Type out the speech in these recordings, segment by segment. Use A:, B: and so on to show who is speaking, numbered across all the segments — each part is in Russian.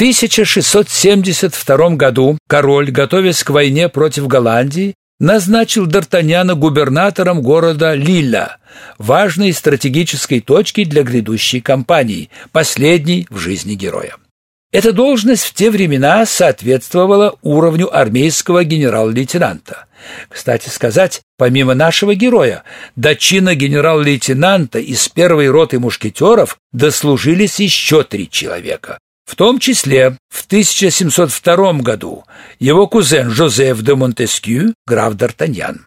A: 1672 году король, готовясь к войне против Голландии, назначил Д'Артаньяна губернатором города Лилля, важной стратегической точки для грядущей кампании, последней в жизни героя. Эта должность в те времена соответствовала уровню армейского генерал-лейтенанта. Кстати сказать, помимо нашего героя, до чина генерал-лейтенанта из первой роты мушкетеров дослужились еще три человека. В том числе в 1702 году его кузен Жозеф де Монтескью, граф Д'Артаньян.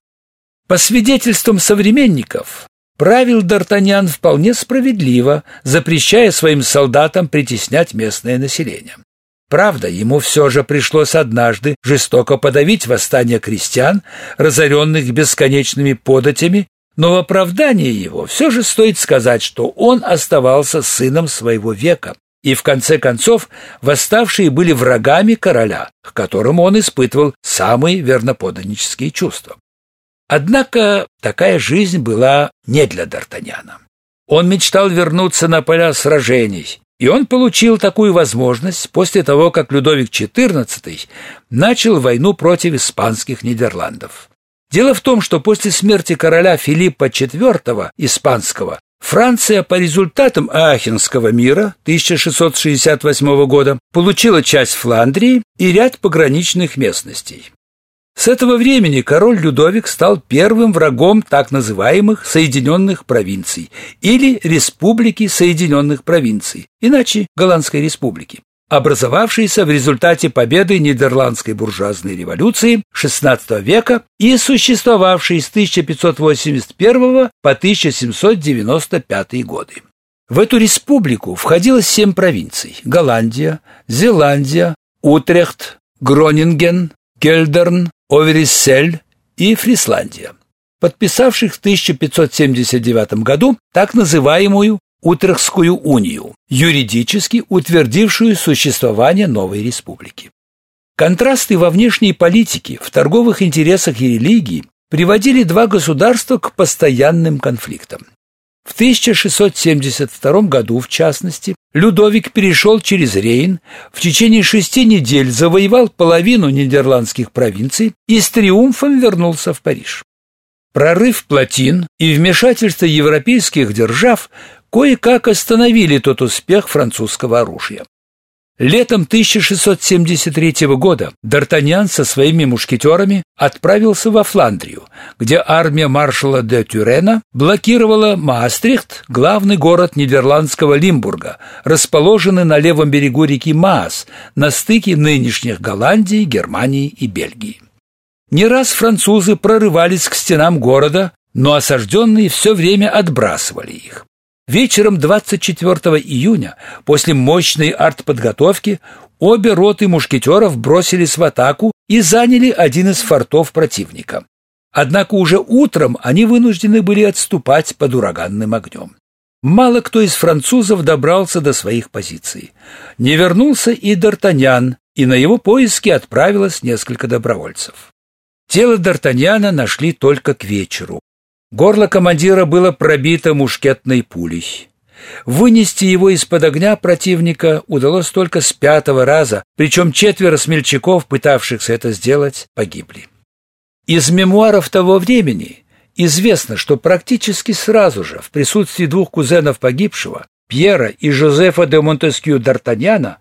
A: По свидетельствам современников, Правил Д'Артаньян вполне справедливо, запрещая своим солдатам притеснять местное население. Правда, ему все же пришлось однажды жестоко подавить восстание крестьян, разоренных бесконечными податями, но в оправдании его все же стоит сказать, что он оставался сыном своего века, и в конце концов восставшие были врагами короля, к которому он испытывал самые верноподанические чувства. Однако такая жизнь была не для Д'Артаньяна. Он мечтал вернуться на поля сражений, и он получил такую возможность после того, как Людовик XIV начал войну против испанских Нидерландов. Дело в том, что после смерти короля Филиппа IV испанского Франция по результатам Аахенского мира 1668 года получила часть Фландрии и ряд пограничных местностей. С этого времени король Людовик стал первым врагом так называемых Соединенных провинций или Республики Соединенных провинций, иначе Голландской республики, образовавшейся в результате победы Нидерландской буржуазной революции XVI века и существовавшей с 1581 по 1795 годы. В эту республику входило семь провинций – Голландия, Зеландия, Утрехт, Гронинген, Кельдерн, Овериссель и Фрисландия, подписавших в 1579 году так называемую Утрехскую унию, юридически утвердившую существование новой республики. Контрасты во внешней политике, в торговых интересах и религии приводили два государства к постоянным конфликтам. В 1672 году, в частности, Людовик перешел через Рейн, в течение шести недель завоевал половину нидерландских провинций и с триумфом вернулся в Париж. Прорыв плотин и вмешательство европейских держав кое-как остановили тот успех французского оружия. Летом 1673 года Д'Артаньян со своими мушкетерами отправился во Фландрию, где армия маршала де Тюрена блокировала Маастрихт, главный город нидерландского Лимбурга, расположенный на левом берегу реки Маас, на стыке нынешних Голландии, Германии и Бельгии. Не раз французы прорывались к стенам города, но осажденные все время отбрасывали их. Вечером 24 июня, после мощной артподготовки, обе роты мушкетеров бросились в атаку и заняли один из фортов противника. Однако уже утром они вынуждены были отступать под ураганным огнем. Мало кто из французов добрался до своих позиций. Не вернулся и Д'Артаньян, и на его поиски отправилось несколько добровольцев. Тело Д'Артаньяна нашли только к вечеру. Горло командира было пробито мушкетной пулей. Вынести его из-под огня противника удалось только с пятого раза, причем четверо смельчаков, пытавшихся это сделать, погибли. Из мемуаров того времени известно, что практически сразу же в присутствии двух кузенов погибшего, Пьера и Жозефа де Монтескью Д'Артаньяна,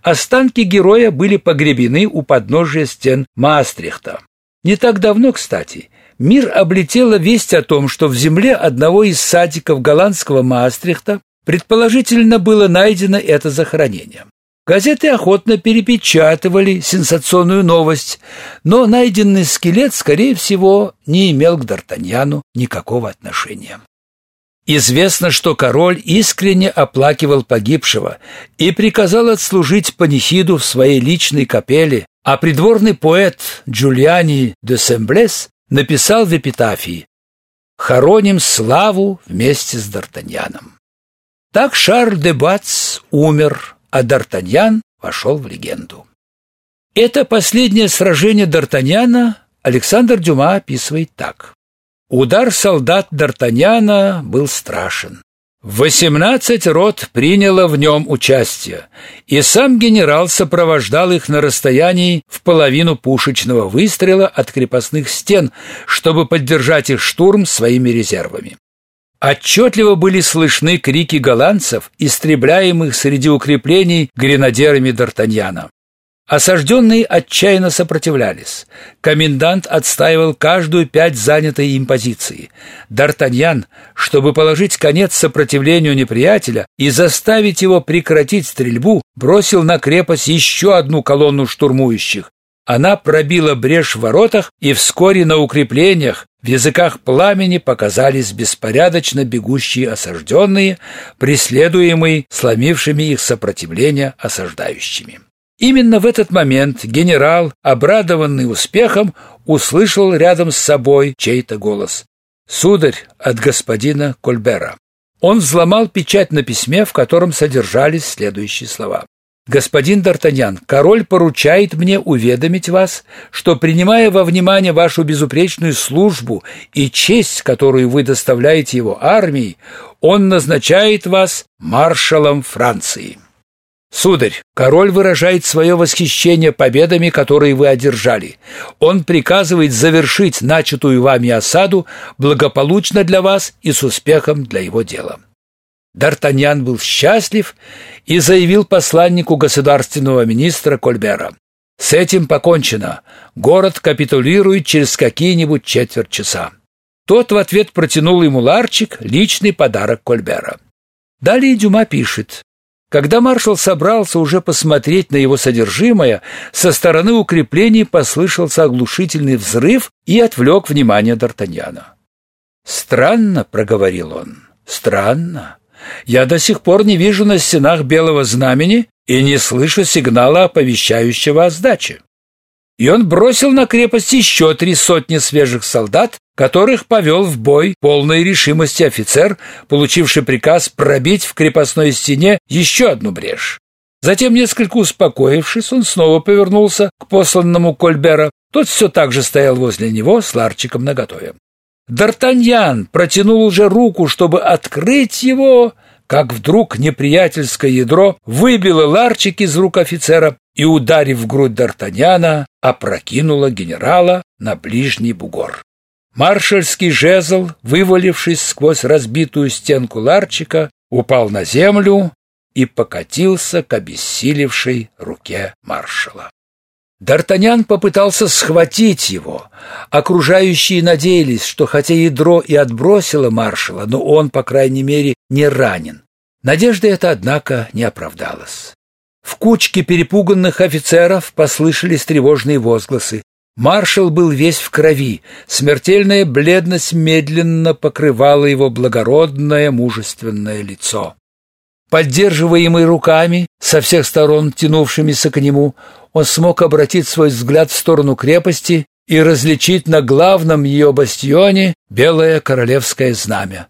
A: останки героя были погребены у подножия стен Маастрихта. Не так давно, кстати, мир облетела весть о том, что в земле одного из садиков голландского Маастрихта предположительно было найдено это захоронение. Газеты охотно перепечатывали сенсационную новость, но найденный скелет, скорее всего, не имел к Д'Артаньяну никакого отношения. Известно, что король искренне оплакивал погибшего и приказал отслужить панихиду в своей личной капелле, а придворный поэт Джулиани де Семблес написал в эпитафии «Хороним славу вместе с Д'Артаньяном». Так Шарль де Бац умер, а Д'Артаньян вошел в легенду. Это последнее сражение Д'Артаньяна Александр Дюма описывает так. Удар солдат Д'Артаньяна был страшен. Восемнадцать рот приняло в нем участие, и сам генерал сопровождал их на расстоянии в половину пушечного выстрела от крепостных стен, чтобы поддержать их штурм своими резервами. Отчетливо были слышны крики голландцев, истребляемых среди укреплений гренадерами Д'Артаньяна. Осажденные отчаянно сопротивлялись. Комендант отстаивал каждую пять занятой им позиции. Д'Артаньян, чтобы положить конец сопротивлению неприятеля и заставить его прекратить стрельбу, бросил на крепость еще одну колонну штурмующих. Она пробила брешь в воротах, и вскоре на укреплениях в языках пламени показались беспорядочно бегущие осажденные, преследуемые сломившими их сопротивление осаждающими. Именно в этот момент генерал, обрадованный успехом, услышал рядом с собой чей-то голос. «Сударь, от господина Кольбера». Он взломал печать на письме, в котором содержались следующие слова. «Господин Д'Артаньян, король поручает мне уведомить вас, что, принимая во внимание вашу безупречную службу и честь, которую вы доставляете его армии, он назначает вас маршалом Франции». Сударь, король выражает свое восхищение победами, которые вы одержали. Он приказывает завершить начатую вами осаду благополучно для вас и с успехом для его дела. Д'Артаньян был счастлив и заявил посланнику государственного министра Кольбера. С этим покончено. Город капитулирует через какие-нибудь четверть часа. Тот в ответ протянул ему ларчик, личный подарок Кольбера. Далее Дюма пишет: когда маршал собрался уже посмотреть на его содержимое, со стороны укреплений послышался оглушительный взрыв и отвлек внимание Д'Артаньяна. «Странно», — проговорил он, — «странно. Я до сих пор не вижу на стенах белого знамени и не слышу сигнала, оповещающего о сдаче». И он бросил на крепость еще три сотни свежих солдат, которых повел в бой полной решимости офицер, получивший приказ пробить в крепостной стене еще одну брешь. Затем, несколько успокоившись, он снова повернулся к посланному Кольбера. Тот все так же стоял возле него с ларчиком наготове. Д'Артаньян протянул уже руку, чтобы открыть его, как вдруг неприятельское ядро выбило ларчик из рук офицера и, ударив в грудь Д'Артаньяна, опрокинуло генерала на ближний бугор. Маршальский жезл, вывалившись сквозь разбитую стенку ларчика, упал на землю и покатился к обессилевшей руке маршала. Д'Артаньян попытался схватить его. Окружающие надеялись, что хотя ядро и отбросило маршала, но он, по крайней мере, не ранен. Надежда эта, однако, не оправдалась. В кучке перепуганных офицеров послышались тревожные возгласы. Маршал был весь в крови, смертельная бледность медленно покрывала его благородное мужественное лицо. Поддерживаемый руками, со всех сторон тянувшимися к нему, он смог обратить свой взгляд в сторону крепости и различить на главном ее бастионе белое королевское знамя.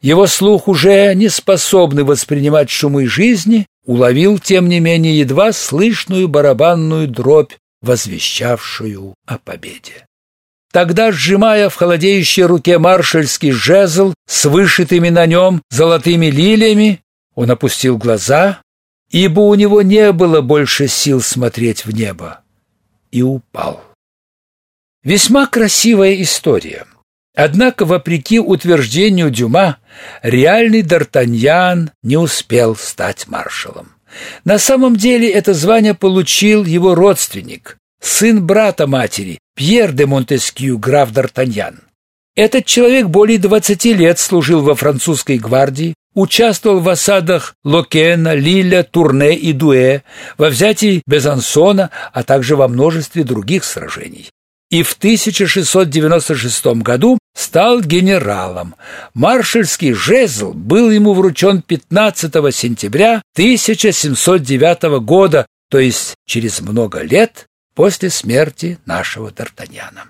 A: Его слух, уже не способный воспринимать шумы жизни, уловил, тем не менее, едва слышную барабанную дробь возвещавшую о победе. Тогда, сжимая в холодеющей руке маршальский жезл с вышитыми на нем золотыми лилиями, он опустил глаза, ибо у него не было больше сил смотреть в небо, и упал. Весьма красивая история. Однако, вопреки утверждению Дюма, реальный Д'Артаньян не успел стать маршалом. На самом деле это звание получил его родственник, сын брата матери, Пьер де Монтескью, граф Д'Артаньян. Этот человек более 20 лет служил во французской гвардии, участвовал в осадах Локена, Лиля, Турне и Дуэ, во взятии Безансона, а также во множестве других сражений и в 1696 году стал генералом. Маршальский жезл был ему вручен 15 сентября 1709 года, то есть через много лет после смерти нашего Д'Артаньяна.